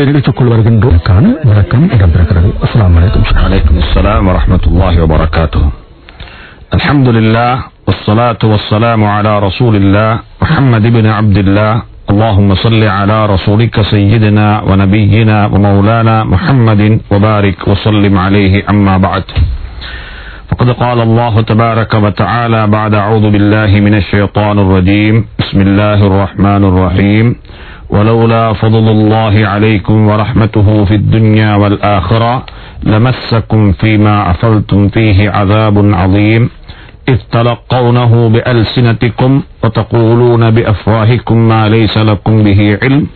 இன்றைய நிகழ்ச்சிக்குள் வருகின்றோம் காண விளக்கம் இடம்பெறுகிறது அஸ்லாம் வலைக்கம் عليكم السلام ورحمة الله وبركاته الحمد لله والصلاة والسلام على رسول الله محمد بن عبد الله اللهم صل على رسولك سيدنا ونبينا ومولانا محمد وبارك وسلم عليه أما بعد فقد قال الله تبارك وتعالى بعد أعوذ بالله من الشيطان الرجيم بسم الله الرحمن الرحيم ولولا فضل الله عليكم ورحمته في الدنيا والآخرة لمسكم فيما أفلتم فيه عذاب عظيم إذ تلقونه بألسنتكم وتقولون بأفواهكم ما ليس لكم به علم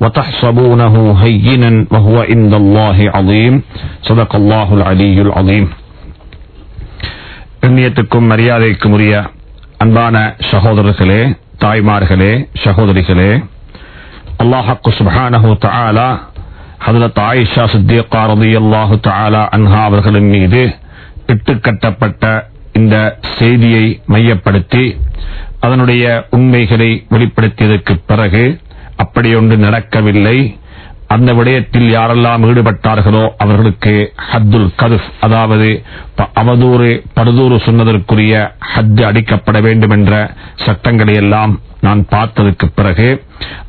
وتحسبونه هينا وهو عند الله عظيم صدق الله العلي العظيم எண்ணியத்துக்கும் மரியாதைக்கும் உரிய அன்பான சகோதரர்களே தாய்மார்களே சகோதரிகளே அல்லாஹக்கு சுபஹானஹு தாலா ஹதரத் ஆயிஷா சித்தியக்கா ரதி அல்லாஹு தாலா அன்ஹா அவர்களின் மீது இட்டுக்கட்டப்பட்ட இந்த செய்தியை மையப்படுத்தி அதனுடைய உண்மைகளை வெளிப்படுத்தியதற்கு பிறகு அப்படியொன்று நடக்கவில்லை. அந்த விடயத்தில் யாரெல்லாம் ஈடுபட்டார்களோ அவர்களுக்கு ஹத்துல் கதுஃப் அதாவது ப- அவதூறு படுதூறு சொன்னதற்குரிய ஹத்து அடிக்கப்பட வேண்டும் என்ற சட்டங்களை எல்லாம் நான் பார்த்ததற்கு பிறகு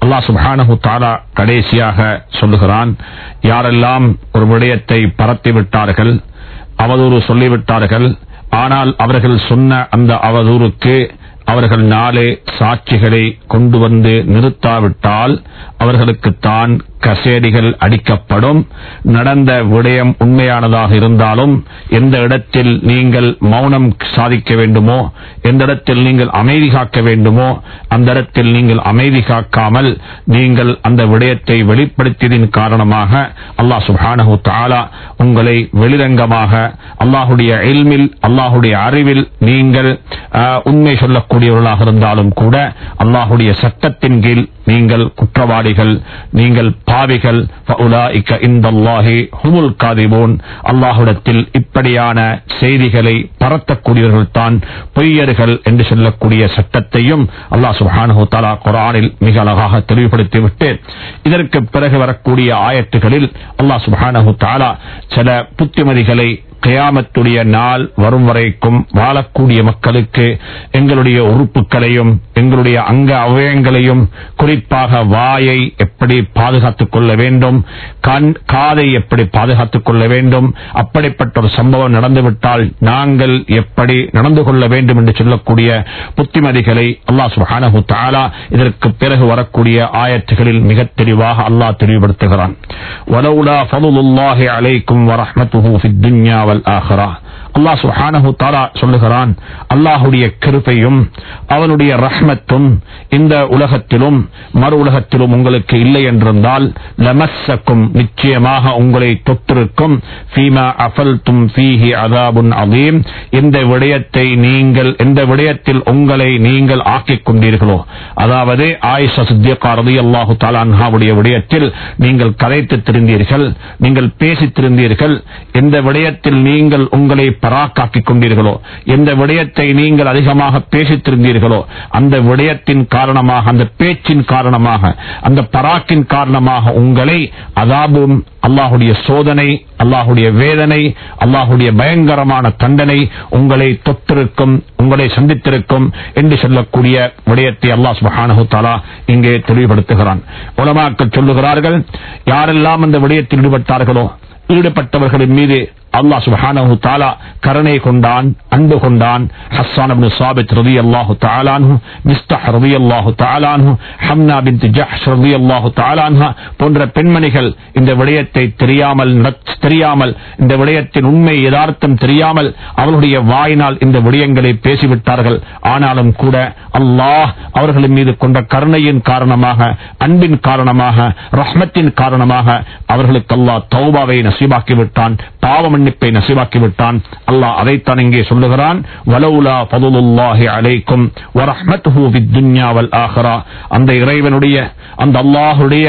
அல்லாஹ் சுப்ஹானஹு தாரா கடைசியாக சொல்லுகிறான் யாரெல்லாம் ஒரு விடயத்தை பரத்தி விட்டார்கள் அவதூறு சொல்லிவிட்டார்கள் ஆனால் அவர்கள் சொன்ன அந்த அவதூறுக்கு அவர்கள் நாளே சாட்சிகளை கொண்டு வந்து நிறுத்தாவிட்டால் அவர்களுக்கு தான் கசேடிகள் அடிக்கப்படும். நடந்த விடயம் உண்மையானதாக இருந்தாலும் எந்த இடத்தில் நீங்கள் மௌனம் சாதிக்க வேண்டுமோ எந்த இடத்தில் நீங்கள் அமைதி காக்க வேண்டுமோ அந்த இடத்தில் நீங்கள் அமைதி காக்காமல் நீங்கள் அந்த விடயத்தை வெளிப்படுத்தியதின் காரணமாக அல்லாஹ் சுஹானஹு தாலா உங்களை வெளிரங்கமாக அல்லாஹுடைய இல்மில் அல்லாஹுடைய அறிவில் நீங்கள் ஆஹ், உண்மை செய்யக்கூடியவர்களாக இருந்தாலும் கூட அல்லாஹுடைய சட்டத்தின் கீழ் நீங்கள் குற்றவாளிகள் நீங்கள் பாவிகள். அல்லாஹுடத்தில் இப்படியான செய்திகளை பரத்தக்கூடியவர்கள் தான் பொய்யர்கள் என்று சொல்லக்கூடிய சட்டத்தையும் அல்லாஹ் சுஹானு தாலா குரானில் மிக அழகாக தெளிவுபடுத்திவிட்டு இதற்கு பிறகு வரக்கூடிய ஆயத்துகளில் அல்லாஹ் சுஹானு தாலா சில புத்திமதிகளை கியாமத்துடைய நாள் வரும் வரைக்கும் வாழக்கூடிய மக்களுக்கு எங்களுடைய உறுப்புகளையும் எங்களுடைய அங்க அவயங்களையும் குறிப்பாக வாயை எப்படி பாதுகாத்துக் கொள்ள வேண்டும் கண் காதை எப்படி பாதுகாத்துக் கொள்ள வேண்டும் அப்படிப்பட்ட ஒரு சம்பவம் நடந்துவிட்டால் நாங்கள் எப்படி நடந்து கொள்ள வேண்டும் என்று சொல்லக்கூடிய புத்திமதிகளை அல்லாஹ் சுஹானு தாலா இதற்கு பிறகு வரக்கூடிய ஆயத்துகளில் மிக தெளிவாக அல்லாஹ் தெளிவுபடுத்துகிறான். வலவுலா அல்லா சுஹானஹு வரஹ்மத்துஹு சொல்லுகிறான் அல்லாஹுடைய கிருப்பையும் அவனுடைய ரஹ்மத்தும் இந்த உலகத்திலும் மறு உலகத்திலும் உங்களுக்கு இல்லை என்றிருந்தால் லமஸ்ஸக்கும் நிச்சயமாக உங்களை தொற்றிருக்கும் ஃபீமா அஃபல்தும் ஃபீஹி அதாபுன் அதீம் இந்த விடயத்தை நீங்கள் இந்த விடயத்தில் உங்களை நீங்கள் ஆக்கிக் கொண்டீர்களோ? அதாவது ஆயிஷா சித்தியக்கா ரதி அல்லாஹு தாலான்ஹாவுடைய விடயத்தில் நீங்கள் கதைத்து திருந்தீர்கள் நீங்கள் பேசித் திருந்தீர்கள் இந்த விடயத்தில் நீங்கள் உங்களை பராக்காக்கிக் கொண்டீர்களோ எந்த விடயத்தை நீங்கள் அதிகமாக பேசித்திருந்தீர்களோ அந்த விடயத்தின் காரணமாக அந்த பேச்சின் காரணமாக அந்த பராக்கின் காரணமாக உங்களை அதாபும் அல்லாஹுடைய சோதனை அல்லாஹுடைய வேதனை அல்லாஹுடைய பயங்கரமான தண்டனை உங்களை தொத்திருக்கும் உங்களை சந்தித்திருக்கும் என்று சொல்லக்கூடிய விடயத்தை அல்லாஹ் சுப்ஹானஹு தாலா இங்கே தெளிவுபடுத்துகிறான். உலமாக்கள் சொல்லுகிறார்கள் யாரெல்லாம் அந்த விடயத்தில் ஈடுபட்டார்களோ ஈடுபட்டவர்களின் மீது அல்லாஹ் சுப்ஹானஹு தஆலா கருணை கொண்டான் அன்பு கொண்டான். ஹஸ்ஸான் இப்னு சாபித் ரலியல்லாஹு தஆலா அன்ஹு மிஸ்தஹ் ரலியல்லாஹு தஆலா அன்ஹு ஹம்னா பின்த் ஜஹ்ஷ் ரலியல்லாஹு தஆலா அன்ஹா போன்ற பெண்மணிகள் இந்த விடயத்தை தெரியாமல் தெரியாமல் இந்த விடயத்தின் உண்மை யதார்த்தம் தெரியாமல் அவர்களுடைய வாயினால் இந்த விடயங்களை பேசிவிட்டார்கள். ஆனாலும் கூட அல்லாஹ் அவர்களின் மீது கொண்ட கருணையின் காரணமாக அன்பின் காரணமாக ரஹ்மத்தின் காரணமாக அவர்களுக்கு அல்லாஹ் தௌபாவை நசீபாக்கி விட்டான் பாவ மன்னிப்பை நசீபாக்கி விட்டான் அல்லாஹ் அதைத்தான் இங்கே சொல்லுகிறான். வலவுலா பதுலுல்லாஹி அலைக்கும் வரஹ்மத்துஹு ஃபித் வல் அந்த இறைவனுடைய அந்த அல்லாஹுடைய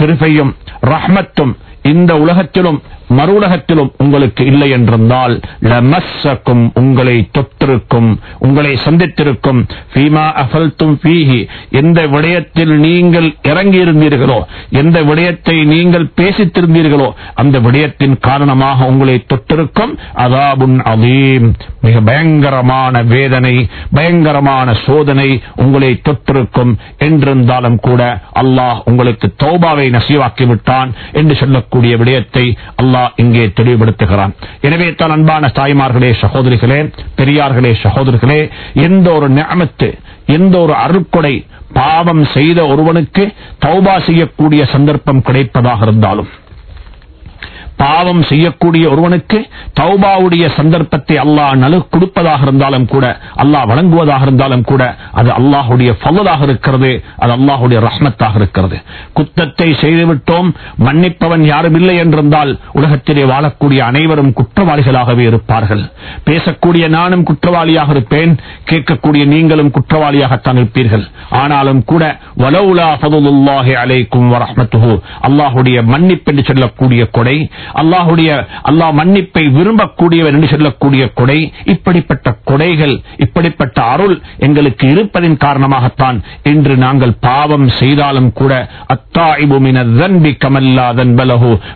கிருபையும் ரஹ்மத்தும் இந்த உலகத்திலும் மறுடகத்திலும் உங்களுக்கு இல்லை என்றிருந்தால் லமஸ்ஸக்கும் உங்களை தொட்டிருக்கும் உங்களை சந்தித்திருக்கும். ஃபீமா அஃபல்தும் ஃபீஹி எந்த விடயத்தில் நீங்கள் இறங்கியிருந்தீர்களோ எந்த விடயத்தை நீங்கள் பேசித்திருந்தீர்களோ அந்த விடயத்தின் காரணமாக உங்களை தொட்டிருக்கும் அதாபுன் அதீம் மிக பயங்கரமான வேதனை பயங்கரமான சோதனை உங்களை தொட்டிருக்கும் என்றிருந்தாலும் கூட அல்லாஹ் உங்களுக்கு தௌபாவை நசீவாக்கி விட்டான் என்று சொல்லக்கூடிய விடயத்தை அல்லாஹ் இங்கே தெளிவுபடுத்துகிறான். எனவே தான் அன்பான தாய்மார்களே சகோதரிகளே பெரியார்களே சகோதரிகளே எந்த ஒரு நியமத்து எந்த ஒரு அருட்கொடை பாவம் செய்த ஒருவனுக்கு தௌபா செய்யக்கூடிய சந்தர்ப்பம் கிடைப்பதாக இருந்தாலும் பாவம் செய்யக்கூடிய ஒருவனுக்கு தௌபாவுடைய சந்தர்ப்பத்தை அல்லாஹ் நலு கொடுப்பதாக இருந்தாலும் கூட அல்லாஹ் வழங்குவதாக இருந்தாலும் கூட அது அல்லாஹுடைய பல்லதாக இருக்கிறது அது அல்லாஹுடைய ரஹ்மத்தாக இருக்கிறது. குத்தத்தை செய்துவிட்டோம் மன்னிப்பவன் யாரும் இல்லை என்றிருந்தால் உலகத்திலே வாழக்கூடிய அனைவரும் குற்றவாளிகளாகவே இருப்பார்கள். பேசக்கூடிய நானும் குற்றவாளியாக இருப்பேன் கேட்கக்கூடிய நீங்களும் குற்றவாளியாகத்தான் இருப்பீர்கள். ஆனாலும் கூட வலவுலா அலைக்கும் வரஹ்மத்துஹு அல்லாஹுடைய மன்னிப்பு என்று சொல்லக்கூடிய கொடை அல்லாஹுடைய அல்லாஹ் மன்னிப்பை விரும்பக்கூடியவர் என்று சொல்லக்கூடிய கொடை இப்படிப்பட்ட கொடைகள் இப்படிப்பட்ட அருள் எங்களுக்கு இருப்பதின் காரணமாகத்தான் இன்று நாங்கள் பாவம் செய்தாலும் கூட அத்தாய்புமினி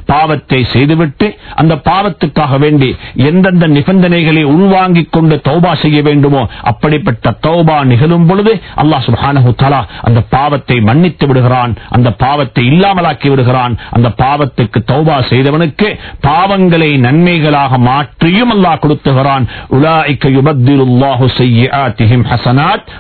பாவத்தை செய்துவிட்டு அந்த பாவத்துக்காக வேண்டி எந்தெந்த நிபந்தனைகளை உள்வாங்கிக் கொண்டு தௌபா செய்ய வேண்டுமோ அப்படிப்பட்ட தௌபா நிகழும் பொழுது அல்லாஹ் சுப்ஹானஹு தலா அந்த பாவத்தை மன்னித்து விடுகிறான் அந்த பாவத்தை இல்லாமலாக்கி விடுகிறான் அந்த பாவத்துக்கு தௌபா செய்தவனுக்கு பாவங்களை நன்மைகளாக மாற்றியும் அல்லாஹ் கொடுத்துகிறான்.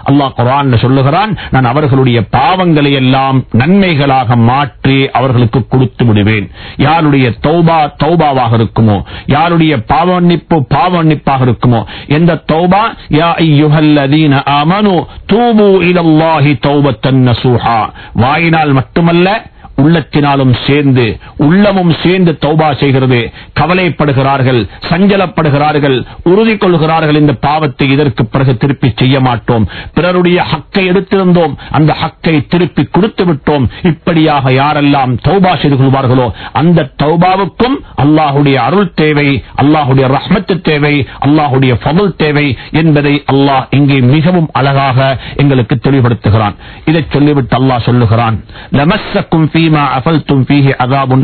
அல்லாஹ் குரான் சொல்லுகிறான் நான் அவர்களுடைய பாவங்களை எல்லாம் நன்மைகளாக மாற்றி அவர்களுக்கு கொடுத்து விடுவேன். யாருடைய தௌபா தௌபாவாக இருக்குமோ? யாருடைய பாவன்னிப்பு பாவன்னிப்பாக இருக்குமோ? எந்த தௌபா? யா ஐயுஹல்லதீன ஆமனு தூபு இலல்லாஹி தௌபத்தன் நசூஹா. வாயினால் மட்டுமல்ல உள்ளத்தினாலும் சேர்ந்து உள்ளமும் சேர்ந்து தௌபா செய்கிறது. கவலைப்படுகிறார்கள் சஞ்சலப்படுகிறார்கள் உறுதி கொள்கிறார்கள் இந்த பாவத்தை இதற்கு பிறகு திருப்பி செய்ய மாட்டோம். பிறருடைய ஹக்கை எடுத்திருந்தோம். அந்த ஹக்கை திருப்பி கொடுத்து விட்டோம். இப்படியாக யாரெல்லாம் தௌபா செய்து கொள்வார்களோ அந்த தௌபாவுக்கும் அல்லாஹுடைய அருள் தேவை அல்லாஹுடைய ரஹ்மத்து தேவை அல்லாஹுடைய ஃபபுல் தேவை என்பதை அல்லாஹ் இங்கே மிகவும் அழகாக எங்களுக்கு தெளிவுபடுத்துகிறான். இதை சொல்லிவிட்டு அல்லாஹ் சொல்லுகிறான்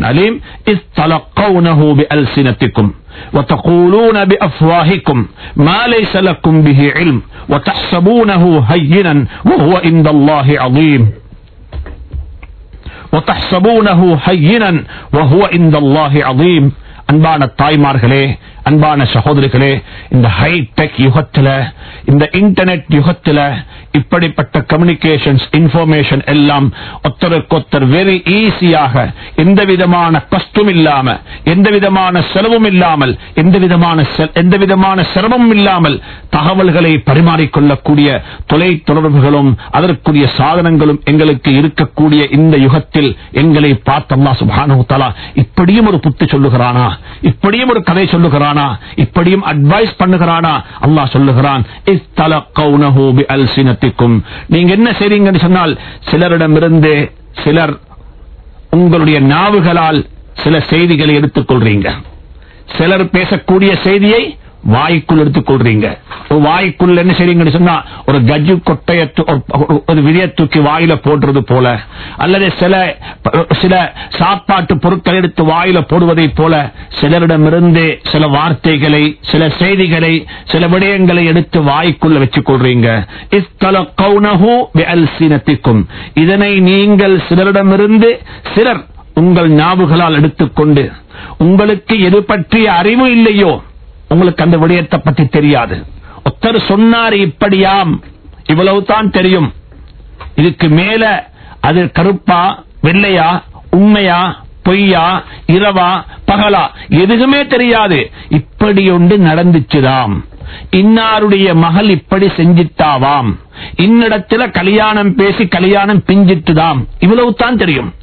லமஸ்ஸக்கும் فيما أفلتم فيه عذاب أليم إذ تلقونه بألسنتكم وتقولون بأفواهكم ما ليس لكم به علم وتحسبونه هينا وهو عند الله عظيم وتحسبونه هينا وهو عند الله عظيم அன்பான தாய்மார்களே அன்பான சகோதரிகளே இந்த ஹைடெக் யுகத்தில் இந்த இன்டர்நெட் யுகத்தில் இப்படிப்பட்ட கம்யூனிகேஷன்ஸ் இன்ஃபர்மேஷன் எல்லாம் ஒத்தருக்கொத்தர் வெரி ஈஸியாக எந்த விதமான கஷ்டம் இல்லாம எந்த விதமான செலவும் இல்லாமல் எந்த விதமான எந்த விதமான சிரமமும் இல்லாமல் தகவல்களை பரிமாறிக்கொள்ளக்கூடிய தொலை தொடர்புகளும் அதற்குரிய சாதனங்களும் எங்களுக்கு இருக்கக்கூடிய இந்த யுகத்தில் எங்களை பார்த்தம்மா சுபானு தலா இப்படியும் ஒரு புத்து சொல்லுகிறானா? இப்படியும் ஒரு கதை சொல்லுகிறான்? இப்படியும் அட்வைஸ் பண்ணுகிறானா? அல்லாஹ் சொல்லுகிறான் நீங்க என்ன செய்றீங்கன்னு சொன்னால் சிலரிடமிருந்து சிலர் உங்களுடைய நாவுகளால் சில செய்திகளை எடுத்துக் கொள்றீங்க சிலர் பேசக்கூடிய செய்தியை வாய்க்குள் எடுத்துக் கொள்றீங்க வாய்க்குள்ள வாய்க்குள் என்ன செய்றீங்கன்னு சொன்னா ஒரு கஜு கொட்டைய ஒரு- விதைய தூக்கி வாயில போடுறது போல அல்லது சில சில சாப்பாட்டு பொருட்கள் எடுத்து வாயில போடுவதை போல சிலரிடமிருந்து சில வார்த்தைகளை சில செய்திகளை சில விடயங்களை எடுத்து வாய்க்குள்ள வச்சுக் கொள்றீங்க இதனை நீங்கள் சிலரிடமிருந்து சிலர் உங்கள் ஞாபகளால் எடுத்துக்கொண்டு உங்களுக்கு எது பற்றிய அறிவு இல்லையோ உங்களுக்கு அந்த விடயத்தை பற்றி தெரியாது. ஒருத்தர் சொன்னார் இப்படியாம். இவ்வளவுதான் தெரியும். இதுக்கு மேல அது கருப்பா வெள்ளையா உண்மையா பொய்யா இரவா பகலா எதுவுமே தெரியாது. இப்படி ஒன்று நடந்துச்சுதாம். இன்னாருடைய மகள் இப்படி செஞ்சிட்டாவாம். இன்னிடத்துல கல்யாணம் பேசி கல்யாணம் பிஞ்சிட்டுதாம். இவ்வளவுதான் தெரியும்.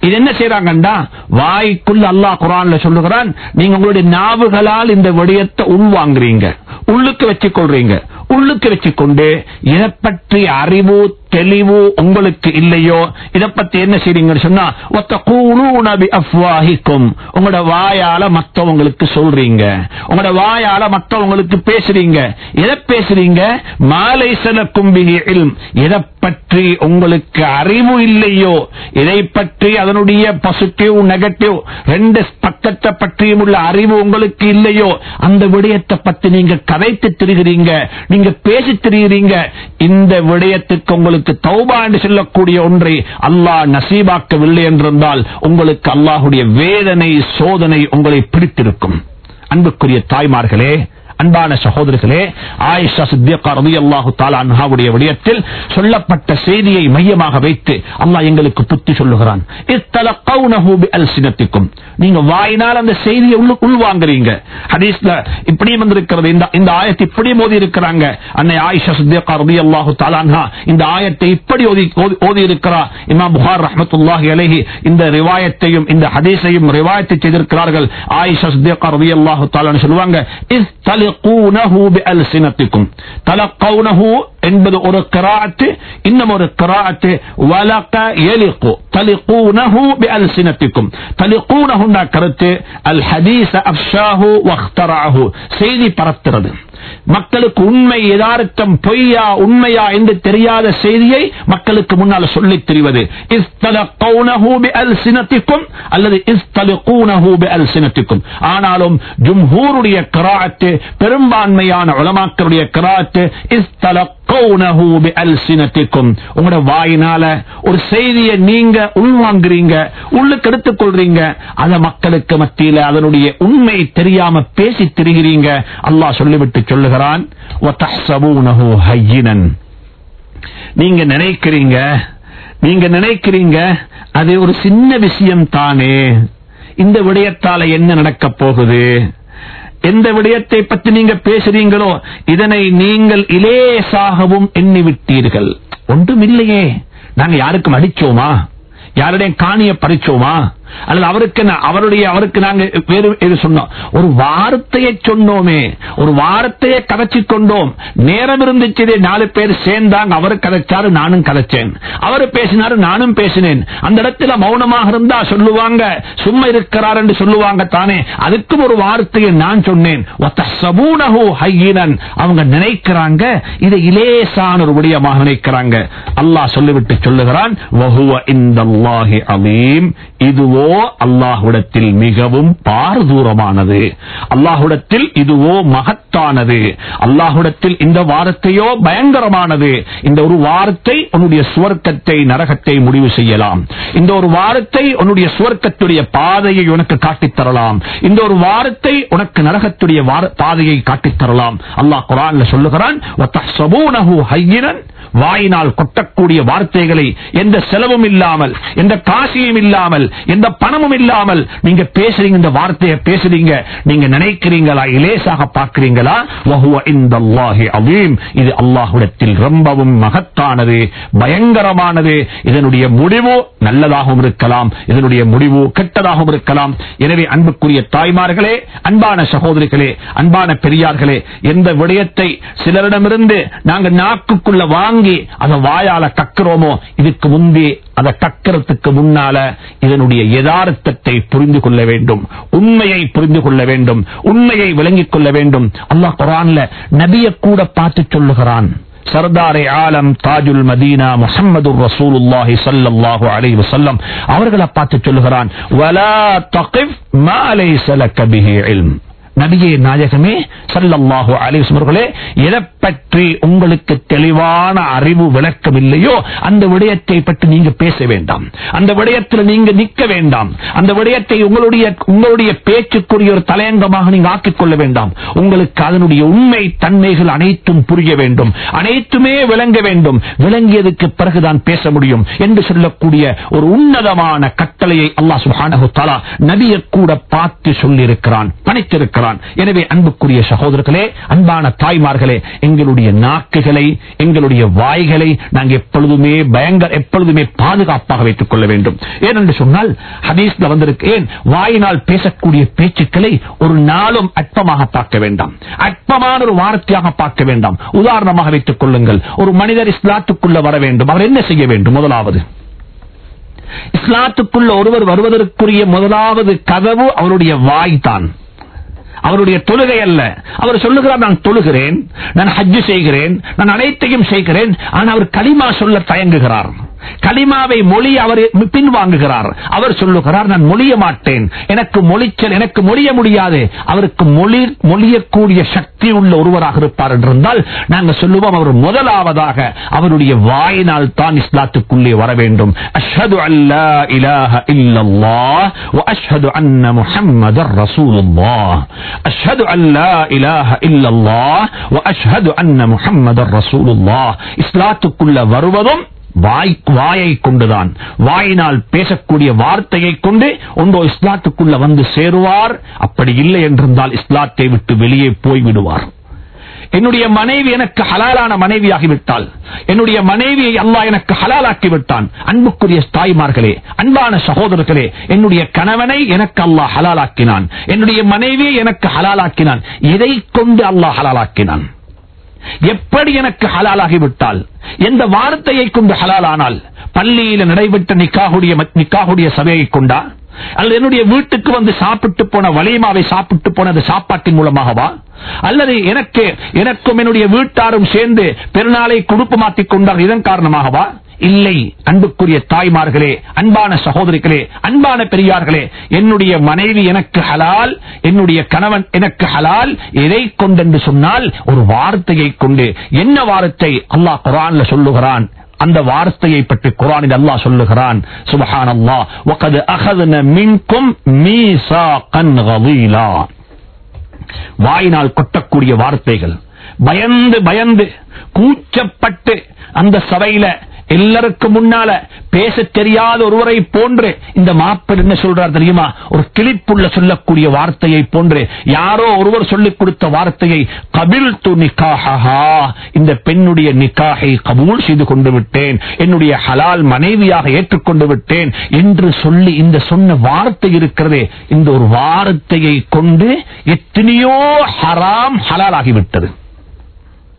இது என்ன செய்யறாங்கண்டா வாய்க்குள்ள அல்லாஹ் குரான்ல சொல்லுகிறான் நீங்க உங்களுடைய நாவுகளால் இந்த விடயத்தை உள்வாங்குறீங்க. உள்ளுக்கு வச்சுக் கொள்றீங்க உள்ளுக்கு வச்சுக்கொண்டு இதை பற்றி அறிவு தெளிவு உங்களுக்கு இல்லையோ? இதை பத்தி என்ன செய்றீங்கன்னு சொன்னா உங்களோட வாயால மத்தவங்களுக்கு சொல்றீங்க. உங்களோட வாயால மத்தவங்களுக்கு பேசுறீங்க. எதை பேசுறீங்க? மாலை செலக்கும் எதை பற்றி உங்களுக்கு அறிவு இல்லையோ? இதை பற்றி அதனுடைய பாசிட்டிவ் நெகட்டிவ் ரெண்டு பக்கத்தை பற்றியும் உள்ள அறிவு உங்களுக்கு இல்லையோ? அந்த விடயத்தை பத்தி நீங்க கதைத்து திரிகிறீங்க. நீங்க பேசி திரிகிறீங்க. இந்த விடயத்துக்கு உங்களுக்கு தௌபா என்று சொல்லக்கூடிய ஒன்றை அல்லாஹ் நசீபாக்கவில்லை என்றிருந்தால் உங்களுக்கு அல்லாஹுடைய வேதனை சோதனை உங்களை பிடித்திருக்கும். அன்புக்குரிய தாய்மார்களே அன்பான சகோதரர்களே ஆயிஷா சித்தியக்கா ரவி அல்லாஹு அன்ஹாவுடைய விடயத்தில் சொல்லப்பட்ட செய்தியை மையமாக வைத்து அல்லாஹ் எங்களுக்கு புத்தி சொல்லுகிறான். நீங்க வாயினால் அந்த செய்தியை உள்ள உள்வாங்குறீங்க. ஹதீஸ்ல இப்படி வந்திருக்கிறது இந்த ஆயத்தை இப்படி மோதி இருக்கிறாங்க அன்னை ஆயிஷா சித்தியக்கா ரவி அல்லாஹு தாலான்ஹா இந்த ஆயத்தை இப்படி ஓதி ஓதி- இருக்கிறா இமாம் புகார் ரஹமத்துல்லாஹி அலஹி இந்த ரிவாயத்தையும் இந்த ஹதீஸையும் ரிவாயத்தை செய்திருக்கிறார்கள். ஆயிஷா சித்தியக்கா ரவி அல்லாஹு தாலான்னு சொல்லுவாங்க. இஸ் தலகூனஹு பிஅல்சினத்திக்கும் தலகௌனஹு என்பது ஒரு கிராஅத்து இன்னும் ஒரு கிராஅத்து வலக யலிகு தலிகூனஹு பிஅல்சினத்திக்கும் தலிகூனஹுன்னா கருத்து அல் ஹதீஸ அஃஷாஹு வக்தரஹு செய்தி பரத்துறது மக்களுக்கு உண்மை யதார்த்தம் பொய்யா உண்மையா என்று தெரியாத செய்தியை மக்களுக்கு முன்னால் சொல்லித் தெரிவது இஸ்தலகௌனஹு பிஅல்சினத்திக்கும் அல்லது இஸ்தலிகூனஹு பிஅல்சினத்திக்கும் ஆனாலும் ஜும்ஹூருடைய கிராஅத்து பெரும்பான்மையான உலமாக்களுடைய கிராஅத்து இஸ்தலகௌனஹு பிஅல்சினத்திக்கும். உங்களோட வாயினால ஒரு செய்தியை நீங்க உள்வாங்குறீங்க உள்ளுக்கு எடுத்துக் கொள்றீங்க அத மக்களுக்கு மத்தியில அதனுடைய உண்மை தெரியாம பேசி திரிகிறீங்க. அல்லாஹ் சொல்லிவிட்டு சொல்லுகிறான் நீங்க நினைக்கிறீங்க நீங்க நினைக்கிறீங்க அது ஒரு சின்ன விஷயம் தானே இந்த விடயத்தால என்ன நடக்க போகுது? எந்த விடயத்தை பற்றி நீங்க பேசுறீங்களோ இதனை நீங்கள் இலேசாகவும் எண்ணிவிட்டீர்கள். ஒன்றுமில்லையே நாங்க யாருக்கும் அடிச்சோமா? யாருடைய காணிய பறிச்சோமா? அல்லது அவருக்கு அவருடைய அவருக்கு நாங்கள் வேறு எது சொன்னோம்? ஒரு வார்த்தையை சொன்னோமே ஒரு வார்த்தையை கதைச்சு கொண்டோம். நேரம் இருந்துச்சதே நாலு பேர் சேர்ந்தாங்க அவர் கதைச்சாரு நானும் கதைச்சேன். அவர் பேசினாரு நானும் பேசினேன். அந்த இடத்துல மௌனமாக இருந்தா சொல்லுவாங்க சும்மா இருக்கிறார் என்று சொல்லுவாங்க தானே. அதுக்கும் ஒரு வார்த்தையை நான் சொன்னேன். அவங்க நினைக்கிறாங்க இதை இலேசான ஒரு விடயமாக நினைக்கிறாங்க. அல்லாஹ் சொல்லிவிட்டு சொல்லுகிறான் இதுவோ இதுவோ அல்லாஹுடத்தில் மிகவும் பாரதூரமானது. அல்லாஹுடத்தில் இதுவோ மகத்தானது. அல்லாஹுடத்தில் இந்த வார்த்தையோ பயங்கரமானது. இந்த ஒரு வார்த்தை உன்னுடைய சுவர்க்கத்தை நரகத்தை முடிவு செய்யலாம். இந்த ஒரு வார்த்தை உன்னுடைய சுவர்க்கத்துடைய பாதையை உனக்கு காட்டித் தரலாம். இந்த ஒரு வார்த்தை உனக்கு நரகத்துடைய பாதையை காட்டித் தரலாம். அல்லாஹ் குரான்ல சொல்லுகிறான் "வதஹ்சபூனஹு வாயினால் கொட்டக்கூடிய வார்த்தைகளை எந்த செலவும் இல்லாமல் எந்த காசியும் இல்லாமல் எந்த பணமும் இல்லாமல் நீங்க பேசுறீங்க இந்த வார்த்தையை பேசுறீங்க. நீங்க நினைக்கிறீங்களா? இலேசாக பார்க்கிறீங்களா? இது அல்லாஹுடத்தில் ரொம்பவும் மகத்தானது பயங்கரமானது. இதனுடைய முடிவு நல்லதாகவும் இருக்கலாம் இதனுடைய முடிவு கெட்டதாகவும் இருக்கலாம். எனவே அன்புக்குரிய தாய்மார்களே அன்பான சகோதரிகளே அன்பான பெரியார்களே எந்த விடயத்தை சிலரிடமிருந்து நாங்க நாக்குக்குள்ள வாங்க அதை வாயால கக்கிறோமோ இதுக்கு முந்தி அதை கக்கிறதுக்கு முன்னால இதனுடைய யதார்த்தத்தை புரிந்து கொள்ள வேண்டும். உண்மையை புரிந்து கொள்ள வேண்டும். உண்மையை விளங்கிக் கொள்ள வேண்டும். அல்லாஹ் குரான்ல நபிய கூட பார்த்து சொல்லுகிறான். சர்தாரே ஆலம் தாஜுல் மதீனா முஹம்மது ரசூலுல்லாஹி ஸல்லல்லாஹு அலைஹி வஸல்லம் அவர்களை பார்த்து சொல்லுகிறான் வலா தகிஃப் மா லைஸ லக பிஹி இல்ம். நபியே நாயகமே சல்லல்லாஹு அலிஸ்மர்களே எதை பற்றி உங்களுக்கு தெளிவான அறிவு விளக்கம் இல்லையோ அந்த விடயத்தை பற்றி நீங்க பேச வேண்டாம். அந்த விடயத்தில் நீங்க நிக்க வேண்டாம். அந்த விடயத்தை உங்களுடைய உங்களுடைய பேச்சுக்குரிய ஒரு தலையங்கமாக நீங்க ஆக்கிக் கொள்ள வேண்டாம். உங்களுக்கு அதனுடைய உண்மை தன்மைகள் அனைத்தும் புரிய வேண்டும். அனைத்துமே விளங்க வேண்டும். விளங்கியதுக்கு பிறகுதான் பேச முடியும் என்று சொல்லக்கூடிய ஒரு உன்னதமான கட்டளையை அல்லாஹ் சுஹானு நபியை கூட பார்த்து சொல்லியிருக்கிறான். பணித்திருக்கிறான். இருக்கிறான் எனவே அன்புக்குரிய சகோதரர்களே அன்பான தாய்மார்களே எங்களுடைய நாக்குகளை எங்களுடைய வாய்களை நாங்கள் எப்பொழுதுமே பயங்கர எப்பொழுதுமே பாதுகாப்பாக வைத்துக் கொள்ள வேண்டும். ஏனென்று சொன்னால் ஹதீஸ்ல வந்திருக்கு. ஏன்? வாயினால் பேசக்கூடிய பேச்சுக்களை ஒரு நாளும் அற்பமாக பார்க்க வேண்டாம். அற்பமான ஒரு வார்த்தையாக பார்க்க வேண்டாம். உதாரணமாக வைத்துக் கொள்ளுங்கள். ஒரு மனிதர் இஸ்லாத்துக்குள்ள வர வேண்டும். அவர் என்ன செய்ய வேண்டும்? முதலாவது. இஸ்லாத்துக்குள்ள ஒருவர் வருவதற்குரிய முதலாவது கதவு அவருடைய வாய் தான். அவருடைய தொழுகை அல்ல. அவர் சொல்லுகிறார் நான் தொழுகிறேன் நான் ஹஜ்ஜு செய்கிறேன் நான் அனைத்தையும் செய்கிறேன் ஆனால் அவர் களிமா சொல்ல தயங்குகிறார். கலிமாவை மொழி அவர் பின்வாங்குகிறார். அவர் சொல்லுகிறார் நான் மொழிய மாட்டேன். எனக்கு மொழிச்சல் எனக்கு மொழிய முடியாது. அவருக்கு மொழி மொழியக்கூடிய சக்தி உள்ள ஒருவராக இருப்பார் என்றிருந்தால் நாங்கள் சொல்லுவோம் அவர் முதலாவதாக அவருடைய வாயினால் தான் இஸ்லாத்துக்குள்ளே வர வேண்டும். அஷ்ஹது அல்லா இலாஹ இல்லல்லாஹ் வ அஷ்ஹது அன்ன முஹம்மதர் ரசூலுல்லாஹ். அஷ்ஹது அல்லா இலாஹ இல்லல்லாஹ் வ அஷ்ஹது அன்ன முஹம்மதர் ரசூலுல்லாஹ். இஸ்லாத்துக்குள்ள வருவதும் வாய் வாயை கொண்டுதான். வாயினால் பேசக்கூடிய வார்த்தையை கொண்டு ஒன்றோ இஸ்லாத்துக்குள்ள வந்து சேருவார். அப்படி இல்லை என்றிருந்தால் இஸ்லாத்தை விட்டு வெளியே போய் விடுவார் என்னுடைய மனைவி எனக்கு ஹலாலான மனைவியாகிவிட்டால் என்னுடைய மனைவியை அல்லாஹ் எனக்கு ஹலாலாக்கி விட்டான் அன்புக்குரிய தாய்மார்களே அன்பான சகோதரர்களே என்னுடைய கணவனை எனக்கு அல்லாஹ் ஹலாலாக்கினான். என்னுடைய மனைவியை எனக்கு ஹலாலாக்கினான். எதை கொண்டு அல்லாஹ் ஹலாலாக்கினான். எப்படி எனக்கு ஹலாலாகிவிட்டால்? எந்த வார்த்தையை கொண்டு ஹலாலானால்? பள்ளியில நடைபெற்ற நிக்காகுடைய நிக்காகுடைய சபையை கொண்டா? அல்லது என்னுடைய வீட்டுக்கு வந்து சாப்பிட்டு போன வலிமாவை சாப்பிட்டு போனது சாப்பாட்டின் மூலமாகவா? அல்லது எனக்கு எனக்கும் என்னுடைய வீட்டாரும் சேர்ந்து பெருநாளை குடுப்பு மாற்றிக் கொண்டார் இதன் காரணமாகவா? இல்லை அன்புக்குரிய தாய்மார்களே அன்பான சகோதரிகளே அன்பான பெரியார்களே என்னுடைய மனைவி எனக்கு ஹலால் என்னுடைய கணவன் எனக்கு ஹலால் எதை கொண்டென்று சொன்னால் ஒரு வார்த்தையை கொண்டு என்ன வார்த்தை அல்லாஹ் குரான்ல சொல்லுகிறான்? அந்த வார்த்தையை பற்றி குரானில் அல்லாஹ் சொல்லுகிறான் சுபஹான் அல்லாஹ் வகது அகதுன மின்கும் மீசாகன் கலீலா. வாயினால் கொட்டக்கூடிய வார்த்தைகள் பயந்து பயந்து கூச்சப்பட்டு அந்த சபையில எல்லாருக்கும் முன்னால பேச தெரியாத ஒருவரை போன்று இந்த மாப்பிள் என்ன சொல்றார் தெரியுமா? ஒரு கிளிப்புள்ள சொல்லக்கூடிய வார்த்தையை போன்று யாரோ ஒருவர் சொல்லிக் கொடுத்த வார்த்தையை கபில் து நிக்காஹா இந்த பெண்ணுடைய நிக்காகை கபூல் செய்து கொண்டு விட்டேன் என்னுடைய ஹலால் மனைவியாக ஏற்றுக்கொண்டு விட்டேன் என்று சொல்லி இந்த சொன்ன வார்த்தை இருக்கிறதே இந்த ஒரு வார்த்தையை கொண்டு எத்தனையோ ஹராம் ஹலால் ஆகிவிட்டது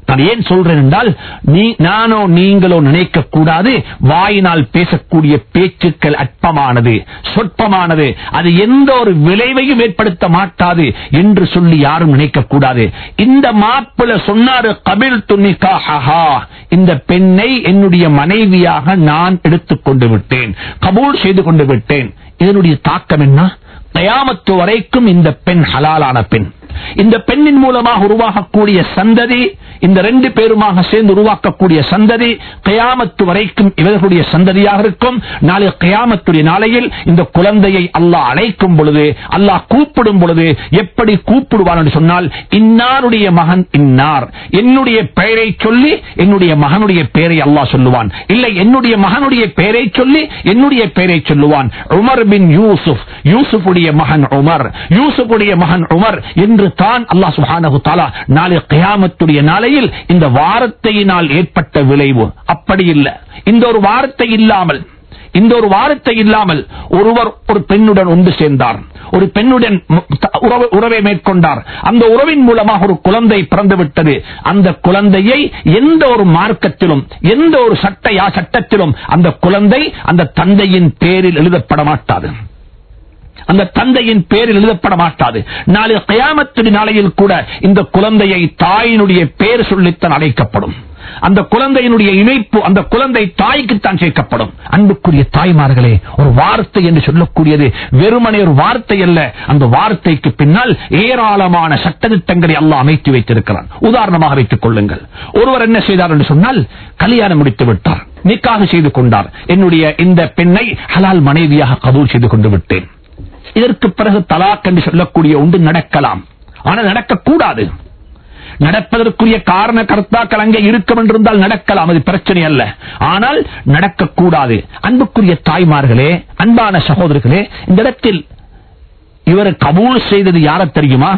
நான் ஏன் சொல்றேன் என்றால் நீ நானோ நீங்களோ நினைக்க கூடாது வாயினால் பேசக்கூடிய பேச்சுக்கள் அற்பமானது சொற்பமானது அது எந்த ஒரு விளைவையும் ஏற்படுத்த மாட்டாது என்று சொல்லி யாரும் நினைக்க கூடாது இந்த மாப்பிள சொன்னாரு கபில் துணிக்காஹா இந்த பெண்ணை என்னுடைய மனைவியாக நான் எடுத்துக் கொண்டு விட்டேன் கபூல் செய்து கொண்டு விட்டேன். இதனுடைய தாக்கம் என்ன? கயாமத்து வரைக்கும் இந்த பெண் ஹலாலான பெண். இந்த பெண்ணின் மூலமாக உருவாகக்கூடிய சந்ததி இந்த ரெண்டு பேருமாக சேர்ந்து உருவாக்கக்கூடிய சந்ததி கயாமத்து வரைக்கும் இவர்களுடைய சந்ததியாக இருக்கும். நாளை கயாமத்துடைய நாளையில் இந்த குழந்தையை அல்லாஹ் அழைக்கும் பொழுது அல்லாஹ் கூப்பிடும் பொழுது எப்படி கூப்பிடுவான் என்று சொன்னால் இன்னாருடைய மகன் இன்னார். என்னுடைய பெயரை சொல்லி என்னுடைய மகனுடைய பெயரை அல்லாஹ் சொல்லுவான். இல்லை என்னுடைய மகனுடைய பெயரை சொல்லி என்னுடைய பெயரை சொல்லுவான். உமர் பின் யூசுப் யூசுஃபுடைய மகன் உமர். யூசுஃபுடைய மகன் உமர் என்று தான் அல்லாஹ் சுப்ஹானஹு தாலா நாளை கயாமத்துடைய நாளை நாளையில் இந்த வார்த்தையினால் ஏற்பட்ட விளைவு. அப்படி இல்லை. இந்த ஒரு வார்த்தை இல்லாமல் இந்த ஒரு வாரத்தை இல்லாமல் ஒருவர் ஒரு பெண்ணுடன் ஒன்று சேர்ந்தார். ஒரு பெண்ணுடன் உறவை மேற்கொண்டார். அந்த உறவின் மூலமாக ஒரு குழந்தை பிறந்து விட்டது அந்த குழந்தையை எந்த ஒரு மார்க்கத்திலும் எந்த ஒரு சட்டையா சட்டத்திலும் அந்த குழந்தை அந்த தந்தையின் பேரில் எழுதப்பட மாட்டாது அந்த தந்தையின் பேரில் எழுதப்பட மாட்டாது. நாளை கயாமத்துடைய நாளையில் கூட இந்த குழந்தையை தாயினுடைய பேர் சொல்லித்தான் அழைக்கப்படும். அந்த குழந்தையினுடைய இணைப்பு அந்த குழந்தை தாய்க்குத்தான் சேர்க்கப்படும். அன்புக்குரிய தாய்மார்களே ஒரு வார்த்தை என்று சொல்லக்கூடியது வெறுமனே ஒரு வார்த்தை அல்ல. அந்த வார்த்தைக்கு பின்னால் ஏராளமான சட்டத்திட்டங்களை அல்ல அமைத்து வைத்திருக்கிறான். உதாரணமாக வைத்துக் கொள்ளுங்கள். ஒருவர் என்ன செய்தார் என்று சொன்னால் கல்யாணம் முடித்து விட்டார் நிக்காக செய்து கொண்டார். என்னுடைய இந்த பெண்ணை ஹலால் மனைவியாக கபூல் செய்து கொண்டு விட்டேன். இதற்கு பிறகு தலாக் என்று சொல்லக்கூடிய ஒன்று நடக்கலாம். ஆனால் நடக்கக்கூடாது. நடப்பதற்குரிய காரண கர்த்தாக்கள் அங்கே இருக்கும் என்றிருந்தால் நடக்கலாம் அது பிரச்சனை அல்ல. ஆனால் நடக்கக்கூடாது. அன்புக்குரிய தாய்மார்களே அன்பான சகோதரர்களே இந்த இடத்தில் இவர் கபூல் செய்தது யார தெரியுமா?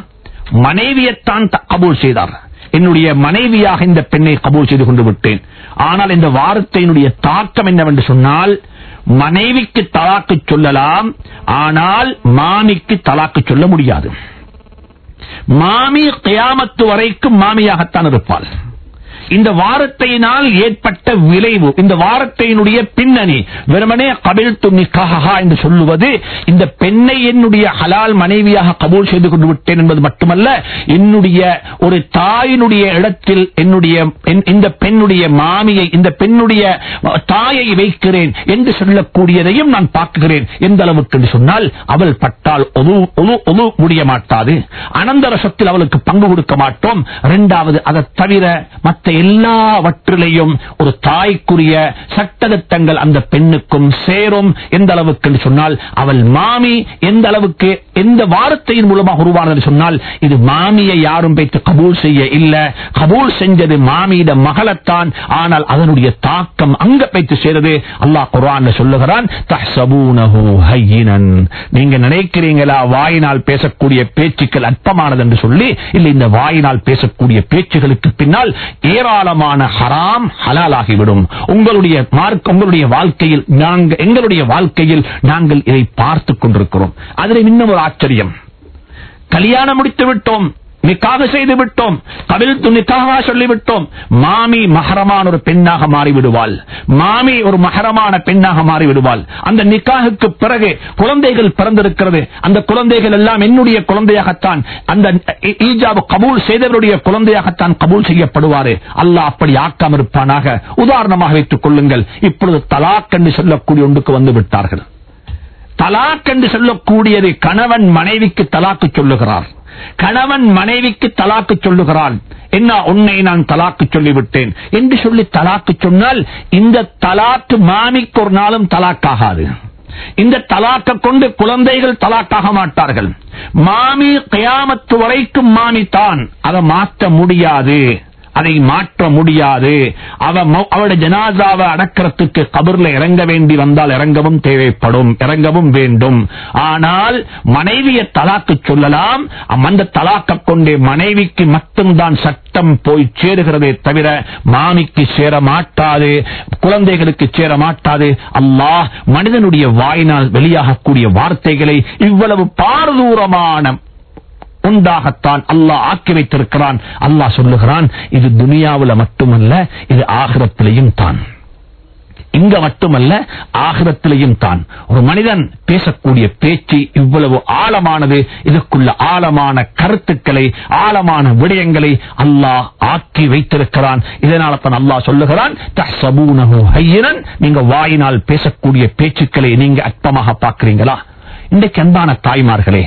மனைவியைத்தான் கபூல் செய்தார். என்னுடைய மனைவியாக இந்த பெண்ணை கபூல் செய்து கொண்டு விட்டேன். ஆனால் இந்த வார்த்தையினுடைய தாக்கம் என்னவென்று சொன்னால் மனைவிக்கு தலாக்கு சொல்லலாம் ஆனால் மாமிக்கு தலாக்கு சொல்ல முடியாது. மாமி கயாமத்து வரைக்கும் மாமியாகத்தான் இருப்பாள். இந்த வாரத்தையினால் ஏற்பட்ட விளைவு இந்த வாரத்தையினுடைய பின்னணி வெறுமனே கபில் துணிக்காக என்று சொல்லுவது இந்த பெண்ணை என்னுடைய ஹலால் மனைவியாக கபூல் செய்து கொண்டு விட்டேன் என்பது மட்டுமல்ல என்னுடைய ஒரு தாயினுடைய இடத்தில் என்னுடைய இந்த பெண்ணுடைய மாமியை இந்த பெண்ணுடைய தாயை வைக்கிறேன் என்று சொல்லக்கூடியதையும் நான் பார்க்கிறேன் எந்த அளவுக்கு என்று சொன்னால் அவள் பட்டால் முடிய மாட்டாது. அனந்தர சொத்தில் அவளுக்கு பங்கு கொடுக்க மாட்டோம். இரண்டாவது அதை தவிர மற்ற எல்லாவற்றிலையும் ஒரு தாய்க்குரிய சட்டத்தங்கள் அந்த பெண்ணுக்கும் சேரும் எந்த அளவுக்கு என்று சொன்னால் அவள் மாமி எந்த அளவுக்கு எந்த வார்த்தையின் மூலமாக உருவானது சொன்னால் இது மாமியை யாரும் வைத்து கபூல் செய்ய இல்ல. கபூல் செஞ்சது மாமியிட மகளத்தான். ஆனால் அதனுடைய தாக்கம் அங்க பைத்து சேருது. அல்லாஹ் குரான் சொல்லுகிறான் நீங்க நினைக்கிறீங்களா வாயினால் பேசக்கூடிய பேச்சுக்கள் அற்பமானது என்று சொல்லி இல்லை இந்த வாயினால் பேசக்கூடிய பேச்சுகளுக்கு பின்னால் ஏராளமான ஹராம் ஹலாலாகிவிடும். உங்களுடைய மார்க் உங்களுடைய வாழ்க்கையில் நாங்கள் எங்களுடைய வாழ்க்கையில் நாங்கள் இதை பார்த்துக் கொண்டிருக்கிறோம். அதில் இன்னும் ஒரு ஆச்சரியம். கல்யாணம் முடித்து விட்டோம் நிக்காக செய்து விட்டோம் கபில் துணிக்காக சொல்லிவிட்டோம். மாமி மகரமான ஒரு பெண்ணாக மாறிவிடுவாள். மாமி ஒரு மகரமான பெண்ணாக மாறிவிடுவாள். அந்த நிக்காகுக்கு பிறகு குழந்தைகள் பிறந்திருக்கிறது. அந்த குழந்தைகள் எல்லாம் என்னுடைய குழந்தையாகத்தான் அந்த ஈஜாபு கபூல் செய்தவருடைய குழந்தையாகத்தான் கபூல் செய்யப்படுவாரு. அல்லாஹ் அப்படி ஆக்காம இருப்பானாக உதாரணமாக வைத்துக் கொள்ளுங்கள். இப்பொழுது தலாக் என்று சொல்லக்கூடிய ஒன்றுக்கு வந்து விட்டார்கள். தலாக் என்று சொல்லக்கூடியது கணவன் மனைவிக்கு தலாக்கு சொல்லுகிறார். கணவன் மனைவிக்கு தலாக்கு சொல்லுகிறான். என்ன உன்னை நான் தலாக்கு சொல்லிவிட்டேன். என்று சொல்லி தலாக்கு சொன்னால் இந்த தலாக்கு மாமிக்கு ஒரு நாளும் தலாக்காகாது. இந்த தலாக்க கொண்டு குழந்தைகள் தலாக்காக மாட்டார்கள். மாமி கயாமத்து வரைக்கும் மாமி தான். அதை மாற்ற முடியாது. அதை மாற்ற முடியாது. அவ அவளுடைய ஜனாசாவை அடக்கிறதுக்கு கபர்ல இறங்க வேண்டி வந்தால் இறங்கவும் தேவைப்படும் இறங்கவும் வேண்டும். ஆனால் மனைவியை தலாக்கு சொல்லலாம். அந்த தலாக்க கொண்டே மனைவிக்கு மட்டும்தான் சட்டம் போய் சேருகிறதே தவிர மாமிக்கு சேர மாட்டாது குழந்தைகளுக்கு சேர மாட்டாது. அல்லாஹ் மனிதனுடைய வாயினால் வெளியாகக்கூடிய வார்த்தைகளை இவ்வளவு பாரதூரமான உண்டாகத்தான் அல்லாஹ் ஆக்கி வைத்திருக்கிறான். அல்லாஹ் சொல்லுகிறான் இது துனியாவுல மட்டுமல்ல இது ஆகிரத்திலையும் தான். இங்க மட்டுமல்ல ஆகிரத்திலையும் தான். ஒரு மனிதன் பேசக்கூடிய பேச்சு இவ்வளவு ஆழமானது இதுக்குள்ள ஆழமான கருத்துக்களை ஆழமான விடயங்களை அல்லாஹ் ஆக்கி வைத்திருக்கிறான். இதனால தான் அல்லாஹ் சொல்லுகிறான் நீங்க வாயினால் பேசக்கூடிய பேச்சுக்களை நீங்க அற்பமாக பார்க்கிறீங்களா? இன்றைக்கு அன்பான தாய்மார்களே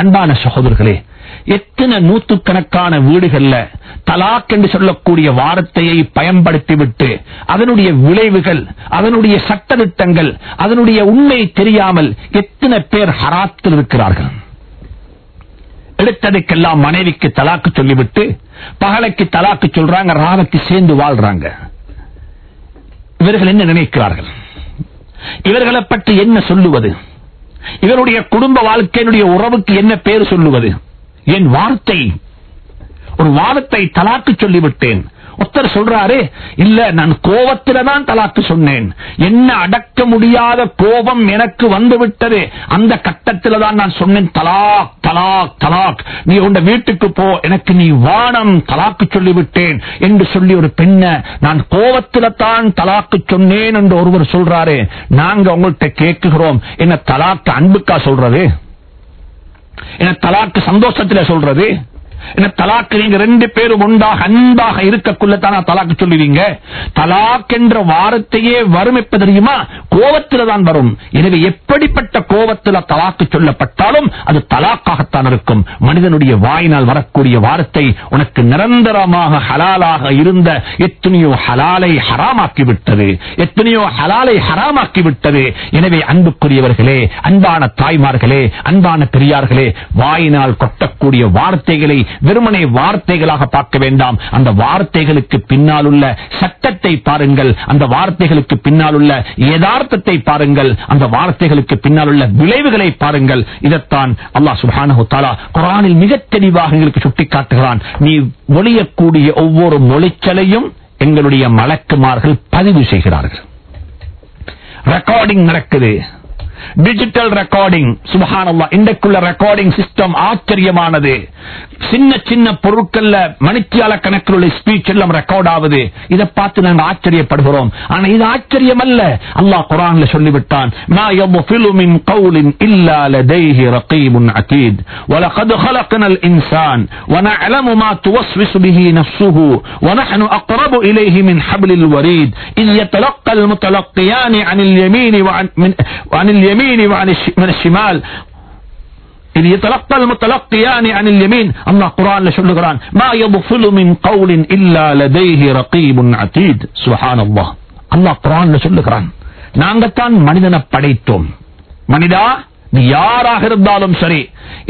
அன்பான சகோதரர்களே எத்தனை நூற்றுக்கணக்கான வீடுகள்ல தலாக் என்று சொல்லக்கூடிய வார்த்தையை பயன்படுத்திவிட்டு அதனுடைய விளைவுகள் அதனுடைய சட்டத்திட்டங்கள் அதனுடைய உண்மை தெரியாமல் எத்தனை பேர் ஹராத்தில் இருக்கிறார்கள். எடுத்ததுக்கெல்லாம் மனைவிக்கு தலாக்கு சொல்லிவிட்டு பகலைக்கு தலாக்கு சொல்றாங்க ராவைக்கு சேர்ந்து வாழ்றாங்க. இவர்கள் என்ன நினைக்கிறார்கள்? இவர்களை பற்றி என்ன சொல்லுவது? இவருடைய குடும்ப வாழ்க்கையினுடைய உறவுக்கு என்ன பேர் சொல்லுவது? என் வார்த்தை. ஒரு வாதத்தை தலாக்கு சொல்லிவிட்டேன். ஒருத்தர் சொல்றாரு இல்ல நான் கோபத்தில தான் தலாக்கு சொன்னேன். என்ன அடக்க முடியாத கோபம் எனக்கு வந்து விட்டது அந்த கட்டத்தில தான் நான் சொன்னேன் தலாக் தலாக் தலாக். நீ உண்ட வீட்டுக்கு போ. எனக்கு நீ வானம் தலாக்கு சொல்லிவிட்டேன். என்று சொல்லி ஒரு பெண்ண நான் கோபத்தில தான் தலாக்கு சொன்னேன் என்று ஒருவர் சொல்றாரு. நாங்க உங்கள்கிட்ட கேட்குகிறோம். என்ன தலாக்கு அன்புக்கா சொல்றது? என தலாக்கு சந்தோஷத்தில் சொல்றது. என்ன தலாக்கு நீங்க ரெண்டு பேரும் ஒன்றாக அன்பாக இருக்கக்குள்ளதான் தலாக்கு சொல்லுவீங்க? தலாக் என்ற வார்த்தையே வரும் எப்ப தெரியுமா? கோபத்தில் தான் வரும். எனவே எப்படிப்பட்ட கோபத்தில் தலாக்கு சொல்லப்பட்டாலும் அது தலாக்காகத்தான் இருக்கும். மனிதனுடைய வாயினால் வரக்கூடிய வார்த்தை உனக்கு நிரந்தரமாக ஹலாலாக இருந்த எத்தனையோ ஹலாலை ஹராமாக்கி விட்டது எத்தனையோ ஹலாலை ஹராமாக்கி விட்டது எனவே அன்புக்குரியவர்களே அன்பான தாய்மார்களே அன்பான பெரியார்களே வாயினால் கொட்டக்கூடிய வார்த்தைகளை வெறுமனை வார்த்தைகளாக பார்க்க வேண்டாம். அந்த வார்த்தைகளுக்கு பின்னால் உள்ள சட்டத்தை பாருங்கள். அந்த வார்த்தைகளுக்கு பின்னால் உள்ள யதார்த்தத்தை பாருங்கள். அந்த வார்த்தைகளுக்கு பின்னால் உள்ள விளைவுகளை பாருங்கள். இதைத்தான் அல்லாஹ் சுப்ஹானஹு தஆலா குரானில் மிக தெளிவாக எங்களுக்கு சுட்டிக்காட்டுகிறான். நீ ஒளியக்கூடிய ஒவ்வொரு மொழிச்சலையும் எங்களுடைய மலக்குமார்கள் பதிவு செய்கிறார்கள். ரெக்கார்டிங் நடக்குது. டிஜிட்டல் ரெக்கார்டிங் சுபஹானல்லா இன்றைக்குள்ள ரெக்கார்டிங் சிஸ்டம் ஆச்சரியமானது. சின்ன சின்ன பொருட்கள்ல மணித்தியால கணக்கில் உள்ள ஸ்பீச் எல்லாம் ரெக்கார்ட் ஆகுது. இதை பார்த்து நாங்கள் ஆச்சரியப்படுகிறோம். ஆனா இது ஆச்சரியம் அல்ல அல்லா குரான்ல சொல்லிவிட்டான் ما يضفل من قول إلا لديه رقيب عتيد ولقد خلقنا الإنسان ونعلم ما توسوس به نفسه ونحن أقرب إليه من حبل الوريد إذ يتلقى المتلقيان عن اليمين وعن, من وعن اليمين وعن الش من الشمال إذ يتلقى المتلقيان عن اليمين الله قرآن لشلقران ما يضفل من قول إلا لديه رقيب عتيد سبحان الله الله قرآن لشلقران நாங்கத்தான் மனிதனை படைத்தோம் மனிதா நீ யாராக இருந்தாலும் சரி